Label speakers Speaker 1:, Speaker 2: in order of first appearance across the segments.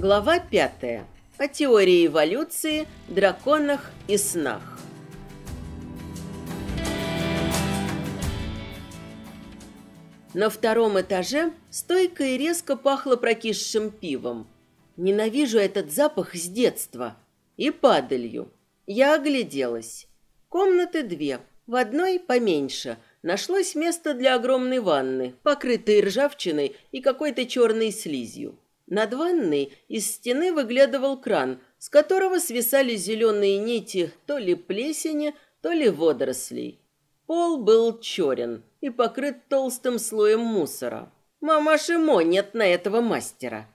Speaker 1: Глава пятая. О теории эволюции, драконах и снах. На втором этаже стойко и резко пахло прокисшим пивом. Ненавижу этот запах с детства. И падалью. Я огляделась. Комнаты две. В одной поменьше нашлось место для огромной ванны, покрытой ржавчиной и какой-то черной слизью. Над ванной из стены выглядывал кран, с которого свисали зеленые нити то ли плесени, то ли водорослей. Пол был черен и покрыт толстым слоем мусора. Мамаши Мо нет на этого мастера.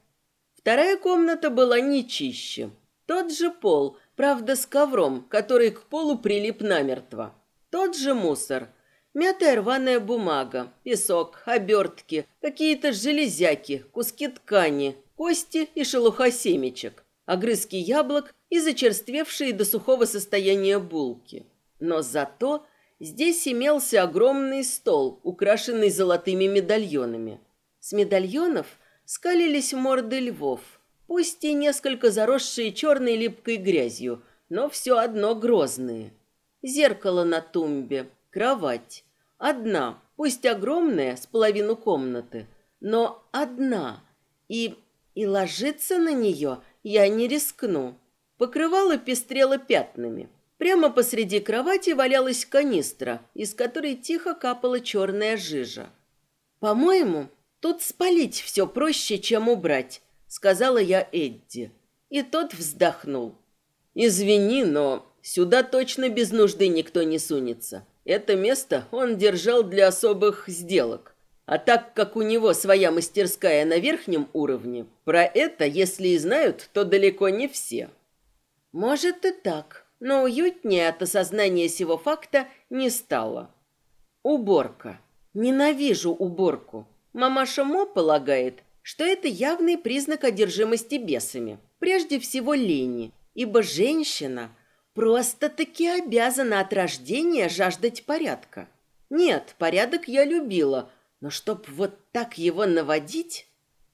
Speaker 1: Вторая комната была не чище. Тот же пол, правда с ковром, который к полу прилип намертво. Тот же мусор. Мятая рваная бумага, песок, обертки, какие-то железяки, куски ткани, кости и шелуха семечек, огрызки яблок и зачерствевшие до сухого состояния булки. Но зато здесь имелся огромный стол, украшенный золотыми медальонами. С медальонов скалились морды львов, пусть и несколько заросшие черной липкой грязью, но все одно грозные. Зеркало на тумбе, кровать. Одна, пусть огромная, с половину комнаты, но одна. И и ложиться на нее я не рискну. Покрывало пестрело пятнами. Прямо посреди кровати валялась канистра, из которой тихо капала черная жижа. «По-моему, тут спалить все проще, чем убрать», — сказала я Эдди. И тот вздохнул. «Извини, но сюда точно без нужды никто не сунется. Это место он держал для особых сделок. А так как у него своя мастерская на верхнем уровне, про это, если и знают, то далеко не все. Может и так, но уютнее от осознания сего факта не стало. Уборка. Ненавижу уборку. Мамаша Мо полагает, что это явный признак одержимости бесами. Прежде всего лени, ибо женщина просто-таки обязана от рождения жаждать порядка. Нет, порядок я любила – но чтоб вот так его наводить,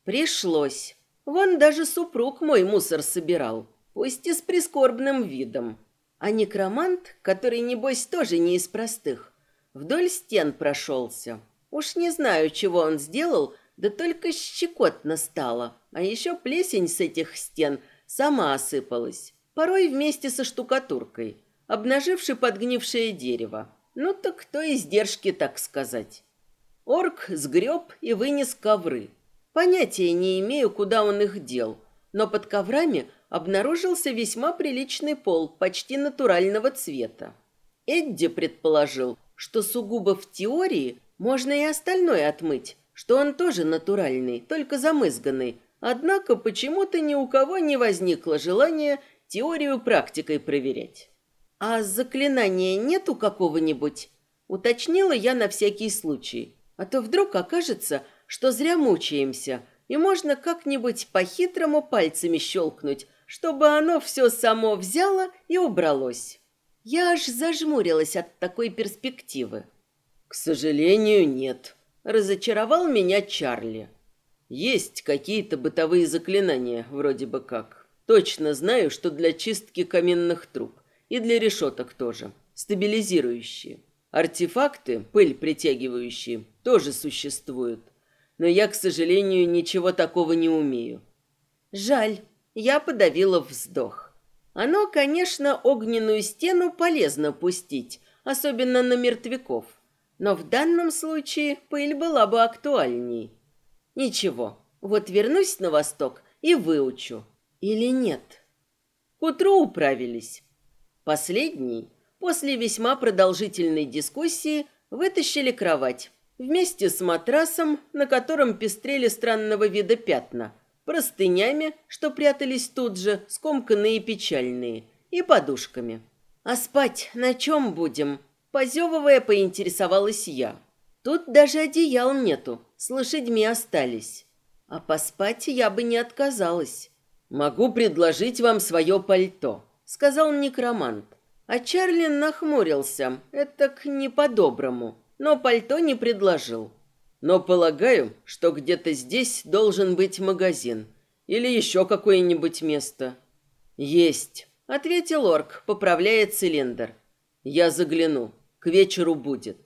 Speaker 1: пришлось. Вон даже супруг мой мусор собирал, пусть и с прискорбным видом. А некромант, который, небось, тоже не из простых, вдоль стен прошелся. Уж не знаю, чего он сделал, да только щекотно стало. А еще плесень с этих стен сама осыпалась, порой вместе со штукатуркой, обнажившей подгнившее дерево. Ну так кто издержки, так сказать. Орк сгреб и вынес ковры. Понятия не имею, куда он их дел, но под коврами обнаружился весьма приличный пол, почти натурального цвета. Эдди предположил, что сугубо в теории можно и остальное отмыть, что он тоже натуральный, только замызганный. Однако почему-то ни у кого не возникло желания теорию практикой проверять. «А заклинания нету какого-нибудь?» Уточнила я на всякий случай. А то вдруг окажется, что зря мучаемся, и можно как-нибудь по-хитрому пальцами щелкнуть, чтобы оно все само взяло и убралось. Я аж зажмурилась от такой перспективы. К сожалению, нет. Разочаровал меня Чарли. Есть какие-то бытовые заклинания, вроде бы как. Точно знаю, что для чистки каменных труб. И для решеток тоже. Стабилизирующие. Артефакты, пыль притягивающие, тоже существуют. Но я, к сожалению, ничего такого не умею. Жаль, я подавила вздох. Оно, конечно, огненную стену полезно пустить, особенно на мертвяков. Но в данном случае пыль была бы актуальней. Ничего, вот вернусь на восток и выучу. Или нет? К утру управились. Последний После весьма продолжительной дискуссии вытащили кровать вместе с матрасом, на котором пестрели странного вида пятна, простынями, что прятались тут же, скомканные и печальные, и подушками. «А спать на чем будем?» Позевывая, поинтересовалась я. «Тут даже одеял нету, с лошадьми остались. А поспать я бы не отказалась». «Могу предложить вам свое пальто», — сказал некромант. А Чарли нахмурился, это к не по-доброму, но пальто не предложил. Но полагаю, что где-то здесь должен быть магазин. Или еще какое-нибудь место?» «Есть», — ответил орк, поправляя цилиндр. «Я загляну. К вечеру будет».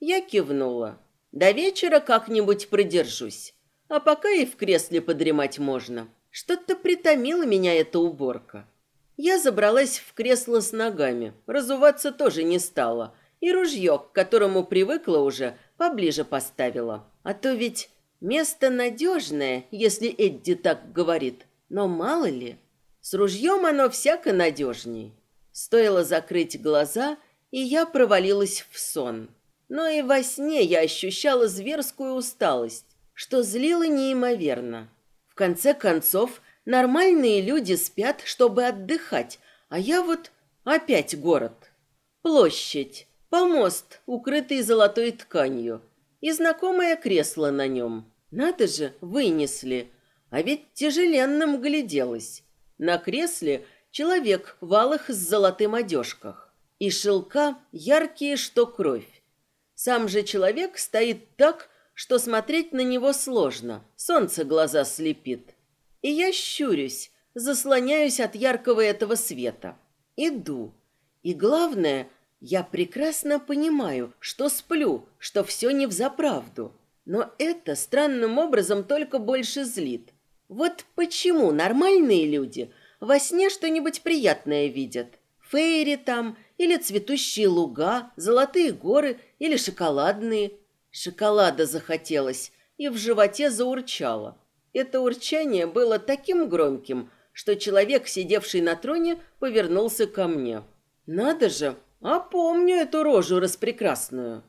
Speaker 1: Я кивнула. «До вечера как-нибудь продержусь. А пока и в кресле подремать можно. Что-то притомила меня эта уборка». Я забралась в кресло с ногами, разуваться тоже не стала, и ружье, к которому привыкла уже, поближе поставила. А то ведь место надежное, если Эдди так говорит, но мало ли. С ружьем оно всяко надежней. Стоило закрыть глаза, и я провалилась в сон. Но и во сне я ощущала зверскую усталость, что злило неимоверно. В конце концов, Нормальные люди спят, чтобы отдыхать, а я вот опять город. Площадь, помост, укрытый золотой тканью, и знакомое кресло на нем. Надо же, вынесли. А ведь тяжеленным гляделось. На кресле человек в алых с золотым одежках. И шелка яркие, что кровь. Сам же человек стоит так, что смотреть на него сложно. Солнце глаза слепит. И я щурюсь, заслоняюсь от яркого этого света. Иду. И главное, я прекрасно понимаю, что сплю, что все не взаправду. Но это странным образом только больше злит. Вот почему нормальные люди во сне что-нибудь приятное видят. Фейри там, или цветущие луга, золотые горы, или шоколадные. Шоколада захотелось, и в животе заурчало. Это урчание было таким громким, что человек, сидевший на троне, повернулся ко мне. «Надо же! А помню эту рожу распрекрасную!»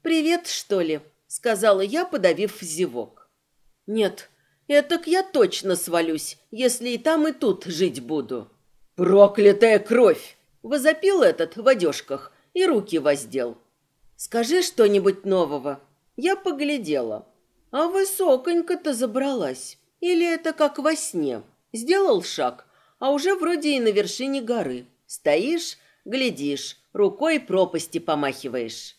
Speaker 1: «Привет, что ли?» — сказала я, подавив зевок. «Нет, этак я точно свалюсь, если и там, и тут жить буду». «Проклятая кровь!» — возопил этот в одежках и руки воздел. «Скажи что-нибудь нового». Я поглядела. А высоконько-то забралась. Или это как во сне? Сделал шаг, а уже вроде и на вершине горы. Стоишь, глядишь, рукой пропасти помахиваешь.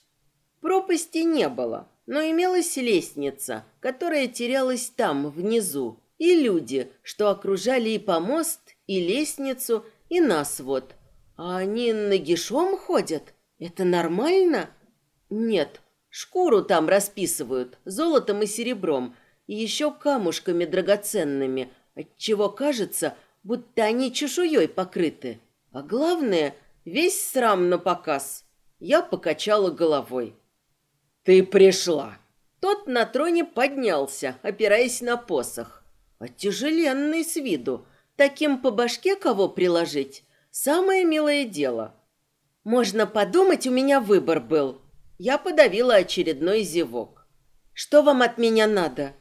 Speaker 1: Пропасти не было, но имелась лестница, которая терялась там, внизу, и люди, что окружали и помост, и лестницу, и нас вот. А они нагишом ходят? Это нормально? Нет, Шкуру там расписывают золотом и серебром, и еще камушками драгоценными, отчего кажется, будто они чешуей покрыты. А главное, весь срам на показ. Я покачала головой. «Ты пришла!» Тот на троне поднялся, опираясь на посох. Оттяжеленный с виду. Таким по башке кого приложить? Самое милое дело. Можно подумать, у меня выбор был. Я подавила очередной зевок. «Что вам от меня надо?»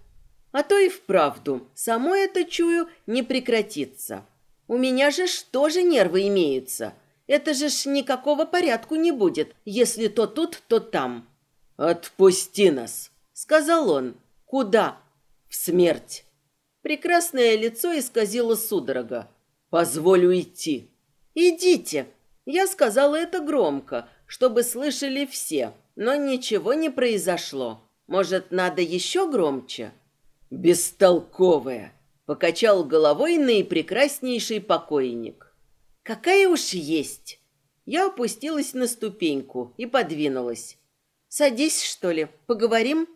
Speaker 1: А то и вправду, само это, чую, не прекратится. У меня же ж тоже нервы имеются. Это же ж никакого порядку не будет, если то тут, то там. «Отпусти нас», — сказал он. «Куда?» «В смерть». Прекрасное лицо исказило судорога. «Позволю идти». «Идите». Я сказала это громко, чтобы слышали все но ничего не произошло. Может, надо еще громче? Бестолковая, покачал головой наипрекраснейший покойник. Какая уж есть. Я опустилась на ступеньку и подвинулась. Садись, что ли, поговорим?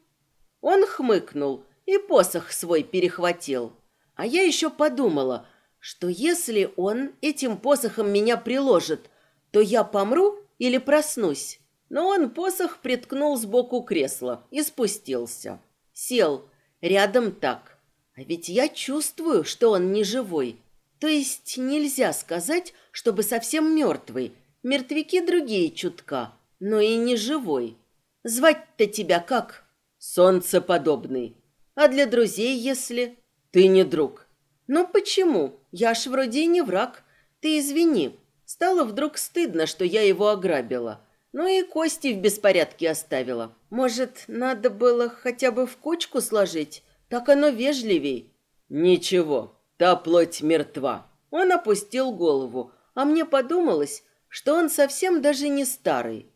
Speaker 1: Он хмыкнул и посох свой перехватил. А я еще подумала, что если он этим посохом меня приложит, то я помру или проснусь. Но он посох приткнул сбоку кресла и спустился. Сел рядом так. А ведь я чувствую, что он не живой. То есть нельзя сказать, чтобы совсем мертвый. Мертвяки другие чутка, но и не живой. Звать-то тебя как? Солнцеподобный. А для друзей, если... Ты не друг. Ну почему? Я ж вроде и не враг. Ты извини. Стало вдруг стыдно, что я его ограбила. Ну и кости в беспорядке оставила. Может, надо было хотя бы в кучку сложить? Так оно вежливей. Ничего, та плоть мертва. Он опустил голову, а мне подумалось, что он совсем даже не старый.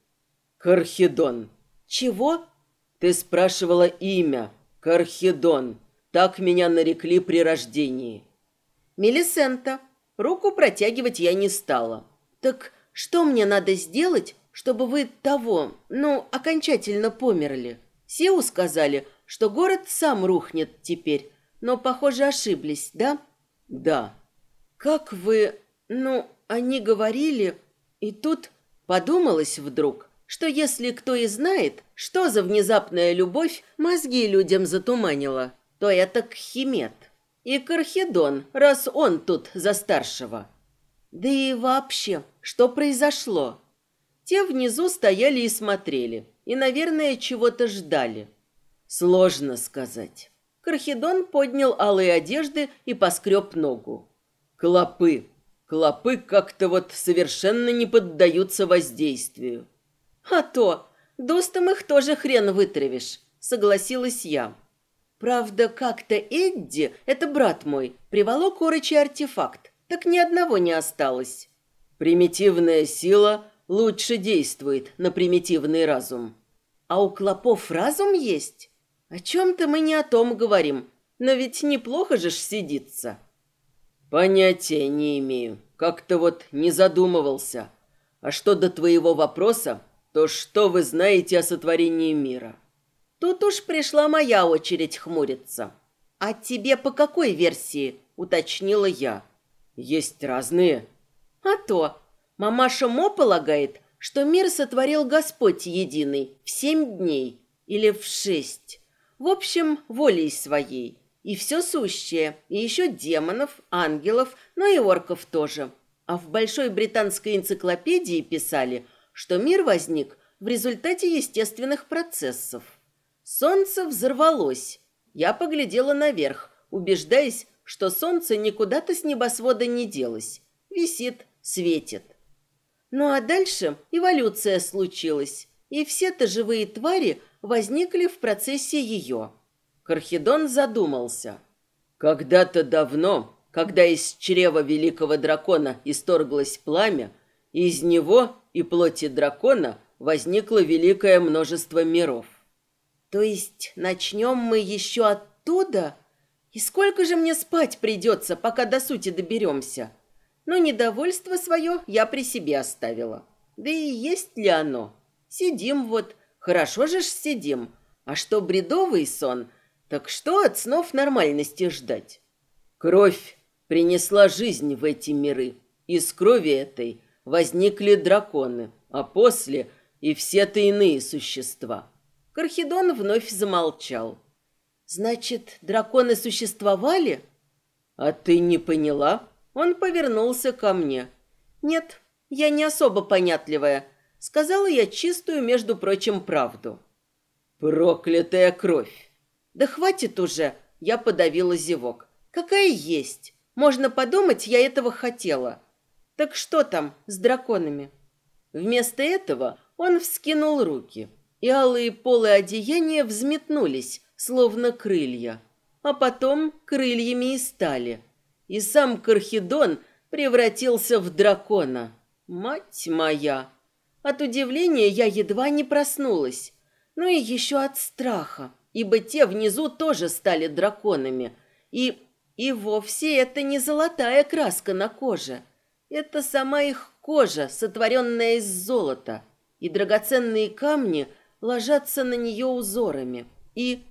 Speaker 1: Кархидон. Чего? Ты спрашивала имя. Кархидон. Так меня нарекли при рождении. Мелисента. Руку протягивать я не стала. Так что мне надо сделать, чтобы вы того, ну, окончательно померли? Сеу сказали, что город сам рухнет теперь, но, похоже, ошиблись, да?
Speaker 2: Да.
Speaker 1: Как вы... Ну, они говорили... И тут подумалось вдруг, что если кто и знает, что за внезапная любовь мозги людям затуманила, то это Кхимет. И Кархедон, раз он тут за старшего. Да и вообще, что произошло? Те внизу стояли и смотрели, и, наверное, чего-то ждали. Сложно сказать. Кархедон поднял алые одежды и поскреб ногу.
Speaker 2: Клопы. Клопы как-то вот совершенно не поддаются воздействию.
Speaker 1: А то, достом их тоже хрен вытравишь, согласилась я. Правда, как-то Эдди, это брат мой, приволок орочий артефакт, так ни одного не осталось.
Speaker 2: Примитивная сила лучше действует на примитивный разум.
Speaker 1: А у клопов разум есть? О чем-то мы не о том говорим, но ведь неплохо же ж сидится.
Speaker 2: Понятия не имею, как-то вот не задумывался. А что до твоего вопроса, то что вы знаете о сотворении мира?
Speaker 1: Тут уж пришла моя очередь хмуриться. А тебе по какой версии, уточнила я.
Speaker 2: Есть разные.
Speaker 1: А то, мамаша Мо полагает, что мир сотворил Господь единый в семь дней или в шесть. В общем, волей своей. И все сущее, и еще демонов, ангелов, но и орков тоже. А в Большой британской энциклопедии писали, что мир возник в результате естественных процессов. Солнце взорвалось. Я поглядела наверх, убеждаясь, что солнце никуда-то с небосвода не делось. Висит, светит. Ну а дальше эволюция случилась, и все-то живые твари возникли в процессе ее. Кархидон задумался.
Speaker 2: Когда-то давно, когда из чрева великого дракона исторглось пламя, из него и плоти дракона возникло великое множество миров.
Speaker 1: То есть начнем мы еще оттуда? И сколько же мне спать придется, пока до сути доберемся? Но недовольство свое я при себе оставила. Да и есть ли оно? Сидим вот, хорошо же ж сидим. А что бредовый сон, так что от снов нормальности ждать?
Speaker 2: Кровь принесла жизнь в эти миры. Из крови этой возникли драконы, а после и все-то иные существа.
Speaker 1: Кархидон вновь замолчал. Значит, драконы существовали?
Speaker 2: А ты не поняла?
Speaker 1: Он повернулся ко мне. Нет, я не особо понятливая. Сказала я чистую, между прочим, правду.
Speaker 2: Проклятая кровь.
Speaker 1: Да хватит уже, я подавила зевок. Какая есть? Можно подумать, я этого хотела. Так что там с драконами? Вместо этого он вскинул руки, и алые полы одеяния взметнулись, словно крылья. А потом крыльями и стали – и сам Кархидон превратился в дракона. Мать моя! От удивления я едва не проснулась. Ну и еще от страха, ибо те внизу тоже стали драконами. И, и вовсе это не золотая краска на коже. Это сама их кожа, сотворенная из золота. И драгоценные камни ложатся на нее узорами. И...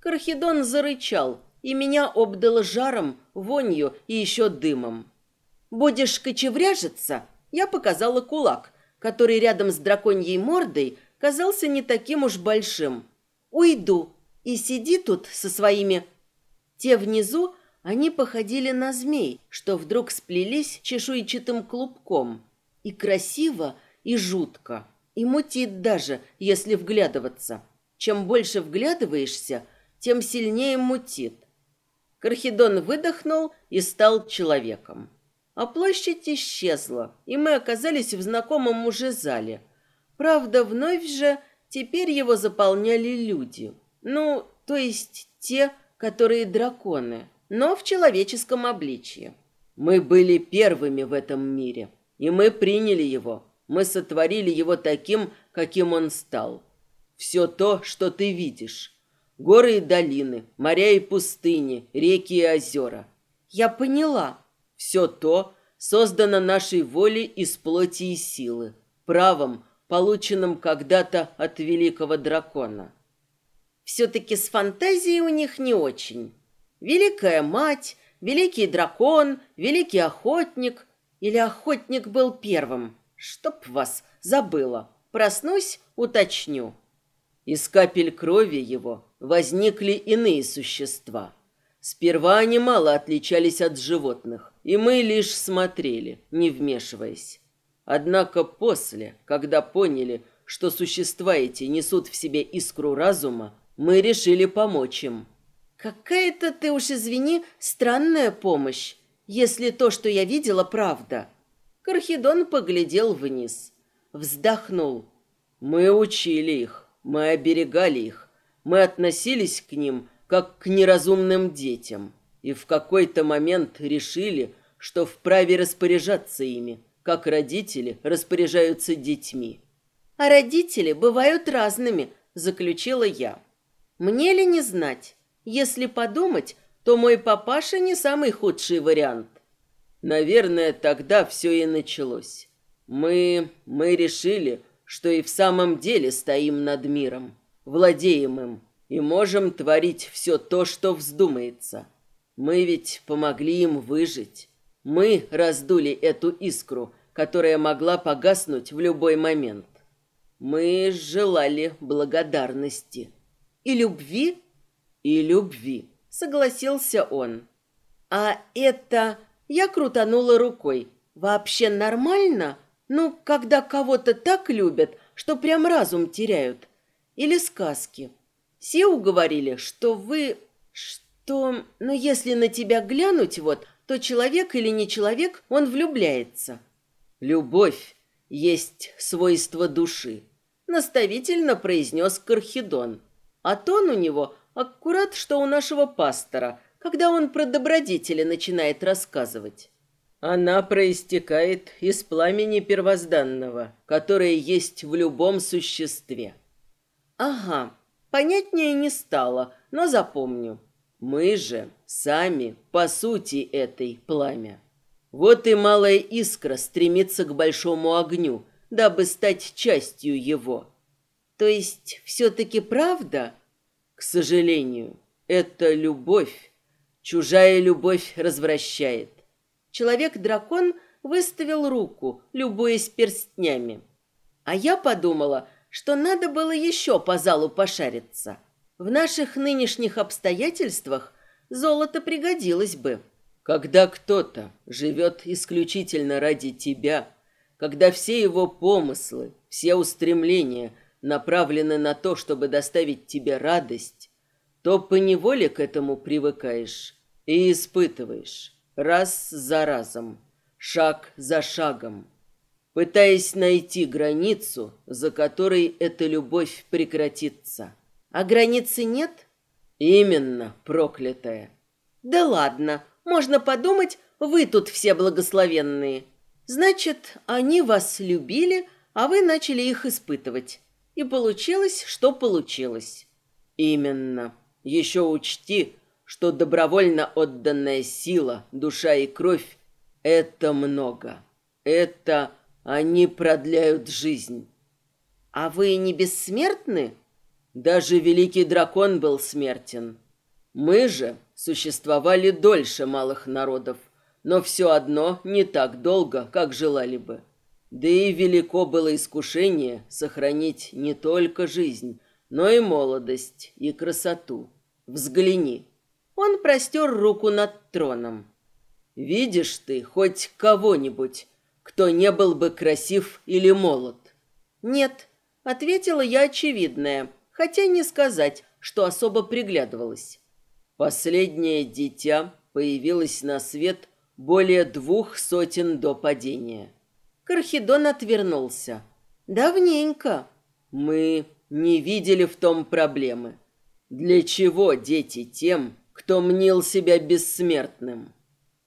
Speaker 1: Кархидон зарычал, и меня обдало жаром, вонью и еще дымом. «Будешь кочевряжиться?» Я показала кулак, который рядом с драконьей мордой казался не таким уж большим. «Уйду, и сиди тут со своими...» Те внизу, они походили на змей, что вдруг сплелись чешуйчатым клубком. И красиво, и жутко. И мутит даже, если вглядываться. Чем больше вглядываешься, тем сильнее мутит. Кархидон выдохнул и стал человеком. А площадь исчезла, и мы оказались в знакомом уже зале. Правда, вновь же теперь его заполняли люди. Ну, то есть те, которые драконы, но в человеческом обличье. Мы были первыми в этом мире, и мы приняли его. Мы сотворили его таким, каким он стал. Все то, что ты видишь, Горы и долины, моря и пустыни, реки и озера. Я поняла.
Speaker 2: Все то создано нашей волей из плоти и силы, правом, полученным когда-то от великого дракона.
Speaker 1: Все-таки с фантазией у них не очень. Великая мать, великий дракон, великий охотник. Или охотник был первым. Чтоб вас забыла. Проснусь, уточню.
Speaker 2: Из капель крови его возникли иные существа. Сперва они мало отличались от животных, и мы лишь смотрели, не вмешиваясь. Однако после, когда поняли, что существа эти несут в себе искру разума, мы решили помочь им.
Speaker 1: Какая-то, ты уж извини, странная помощь, если то, что я видела, правда. Кархидон поглядел вниз, вздохнул.
Speaker 2: Мы учили их, мы оберегали их, мы относились к ним как к неразумным детям, и в какой-то момент решили, что вправе распоряжаться ими, как родители распоряжаются детьми.
Speaker 1: А родители бывают разными, заключила я. Мне ли не знать? Если подумать, то мой папаша не самый худший вариант.
Speaker 2: Наверное, тогда все и началось. Мы... мы решили, что и в самом деле стоим над миром, владеем им и можем творить все то, что вздумается. Мы ведь помогли им выжить. Мы раздули эту искру, которая могла погаснуть в любой момент. Мы желали благодарности.
Speaker 1: И любви?
Speaker 2: И любви,
Speaker 1: согласился он. А это... Я крутанула рукой. Вообще нормально? Ну, когда кого-то так любят, что прям разум теряют. Или сказки. Сеу говорили, что вы... Что... Ну, если на тебя глянуть вот, то человек или не человек, он влюбляется.
Speaker 2: Любовь есть свойство души,
Speaker 1: наставительно произнес Кархидон. А тон у него аккурат, что у нашего пастора, когда он про добродетели начинает рассказывать.
Speaker 2: Она проистекает из пламени первозданного, которое есть в любом существе.
Speaker 1: Ага, понятнее не стало, но запомню.
Speaker 2: Мы же сами по сути этой пламя. Вот и малая искра стремится к большому огню, дабы стать частью его.
Speaker 1: То есть все-таки правда?
Speaker 2: К сожалению, это любовь. Чужая любовь развращает.
Speaker 1: Человек-дракон выставил руку, любуясь перстнями. А я подумала, что надо было еще по залу пошариться. В наших нынешних обстоятельствах золото пригодилось бы.
Speaker 2: Когда кто-то живет исключительно ради тебя, когда все его помыслы, все устремления направлены на то, чтобы доставить тебе радость, то поневоле к этому привыкаешь и испытываешь раз за разом, шаг за шагом, пытаясь найти границу, за которой эта любовь прекратится.
Speaker 1: А границы нет?
Speaker 2: Именно, проклятая.
Speaker 1: Да ладно, можно подумать, вы тут все благословенные. Значит, они вас любили, а вы начали их испытывать. И получилось, что получилось.
Speaker 2: Именно. Еще учти, что добровольно отданная сила, душа и кровь — это много. Это они продляют жизнь.
Speaker 1: А вы не бессмертны?
Speaker 2: Даже великий дракон был смертен. Мы же существовали дольше малых народов, но все одно не так долго, как желали бы. Да и велико было искушение сохранить не только жизнь, но и молодость и красоту. Взгляни.
Speaker 1: Он простер руку над троном.
Speaker 2: Видишь ты хоть кого-нибудь, кто не был бы красив или молод?
Speaker 1: Нет, ответила я очевидное хотя не сказать, что особо приглядывалась.
Speaker 2: Последнее дитя появилось на свет более двух сотен до падения.
Speaker 1: Кархидон отвернулся. Давненько.
Speaker 2: Мы не видели в том проблемы. Для чего дети тем, кто мнил себя бессмертным?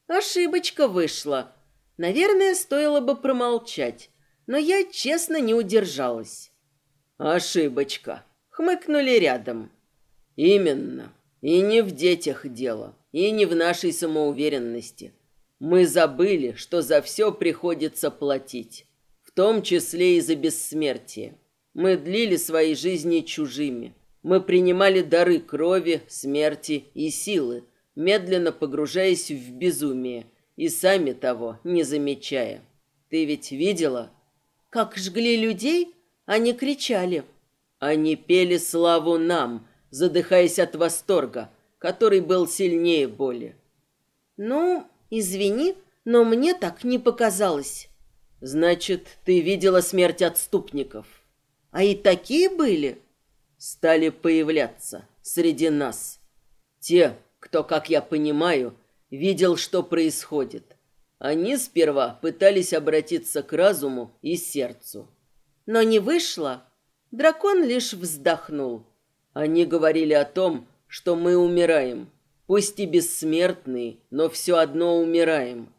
Speaker 1: Ошибочка вышла. Наверное, стоило бы промолчать, но я честно не удержалась.
Speaker 2: Ошибочка
Speaker 1: хмыкнули рядом.
Speaker 2: Именно. И не в детях дело. и не в нашей самоуверенности. Мы забыли, что за все приходится платить, в том числе и за бессмертие. Мы длили свои жизни чужими. Мы принимали дары крови, смерти и силы, медленно погружаясь в безумие и сами того не замечая. Ты ведь видела?
Speaker 1: Как жгли людей, они кричали.
Speaker 2: Они пели славу нам, задыхаясь от восторга, который был сильнее боли.
Speaker 1: Ну, извини, но мне так не показалось.
Speaker 2: Значит, ты видела смерть отступников.
Speaker 1: А и такие были.
Speaker 2: Стали появляться среди нас. Те, кто, как я понимаю, видел, что происходит. Они сперва пытались обратиться к разуму и сердцу.
Speaker 1: Но не вышло. Дракон лишь вздохнул.
Speaker 2: Они говорили о том, что мы умираем. Пусть и бессмертные, но все одно умираем.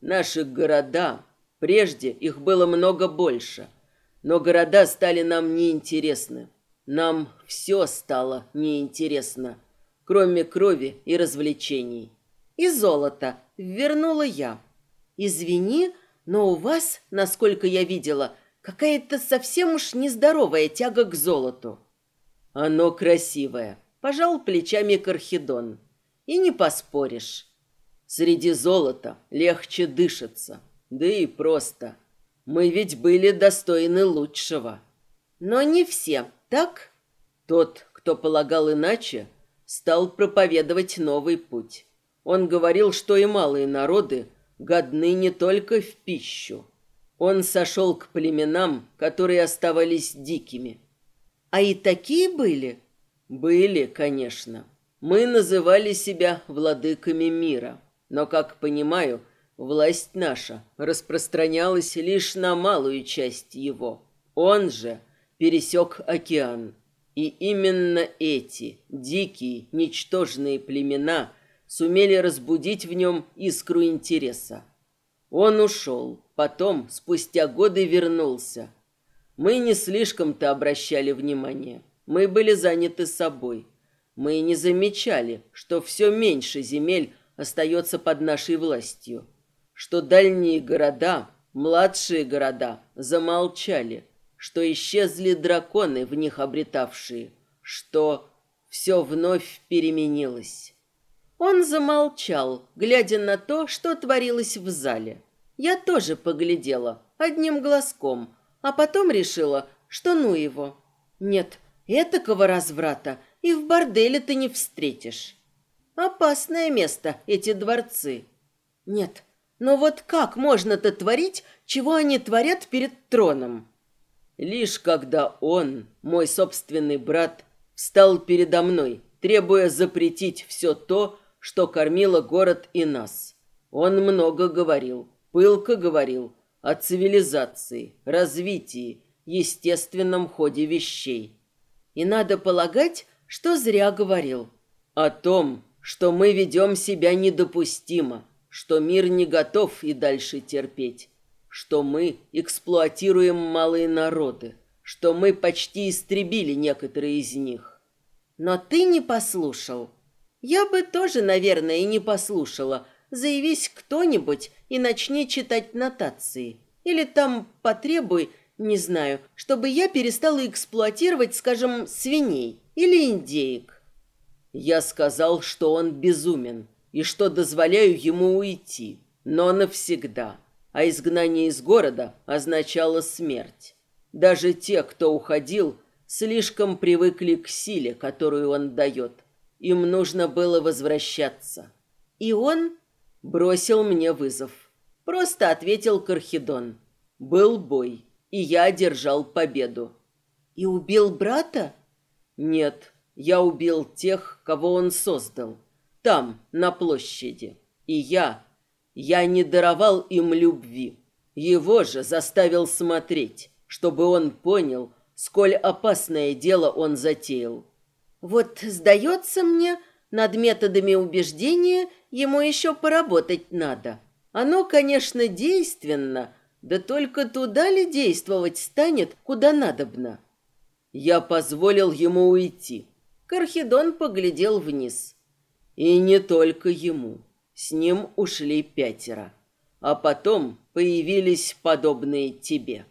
Speaker 2: Наши города, прежде их было много больше, но города стали нам неинтересны. Нам все стало неинтересно, кроме крови и развлечений.
Speaker 1: И золото вернула я. Извини, но у вас, насколько я видела, какая-то совсем уж нездоровая тяга к золоту.
Speaker 2: Оно красивое, пожал плечами Кархидон. И не поспоришь. Среди золота легче дышится, да и просто. Мы ведь были достойны лучшего.
Speaker 1: Но не все, так?
Speaker 2: Тот, кто полагал иначе, стал проповедовать новый путь. Он говорил, что и малые народы годны не только в пищу. Он сошел к племенам, которые оставались дикими.
Speaker 1: А и такие были?
Speaker 2: Были, конечно. Мы называли себя владыками мира. Но, как понимаю, власть наша распространялась лишь на малую часть его. Он же пересек океан. И именно эти дикие, ничтожные племена сумели разбудить в нем искру интереса. Он ушел, потом, спустя годы, вернулся. Мы не слишком-то обращали внимание. Мы были заняты собой. Мы не замечали, что все меньше земель остается под нашей властью. Что дальние города, младшие города замолчали. Что исчезли драконы, в них обретавшие. Что все вновь переменилось.
Speaker 1: Он замолчал, глядя на то, что творилось в зале. Я тоже поглядела, одним глазком, а потом решила, что ну его. Нет, этакого разврата и в борделе ты не встретишь. Опасное место эти дворцы. Нет, но вот как можно-то творить, чего они творят перед троном?
Speaker 2: Лишь когда он, мой собственный брат, встал передо мной, требуя запретить все то, что кормило город и нас. Он много говорил, пылко говорил о цивилизации, развитии, естественном ходе вещей.
Speaker 1: И надо полагать, что зря говорил.
Speaker 2: О том, что мы ведем себя недопустимо, что мир не готов и дальше терпеть, что мы эксплуатируем малые народы, что мы почти истребили некоторые из них.
Speaker 1: Но ты не послушал. Я бы тоже, наверное, и не послушала. Заявись кто-нибудь и начни читать нотации. Или там потребуй, не знаю, чтобы я перестала эксплуатировать, скажем, свиней или индеек.
Speaker 2: Я сказал, что он безумен и что дозволяю ему уйти, но навсегда. А изгнание из города означало смерть. Даже те, кто уходил, слишком привыкли к силе, которую он дает. Им нужно было возвращаться.
Speaker 1: И он
Speaker 2: бросил мне вызов. Просто ответил Кархидон. Был бой, и я одержал победу.
Speaker 1: И убил брата?
Speaker 2: Нет, я убил тех, кого он создал. Там, на площади. И я, я не даровал им любви. Его же заставил смотреть, чтобы он понял, сколь опасное дело он затеял.
Speaker 1: Вот, сдается мне, над методами убеждения ему еще поработать надо. Оно, конечно, действенно, да только туда ли действовать станет, куда надобно?
Speaker 2: Я позволил ему уйти.
Speaker 1: Кархидон поглядел вниз.
Speaker 2: И не только ему. С ним ушли пятеро. А потом появились подобные тебе.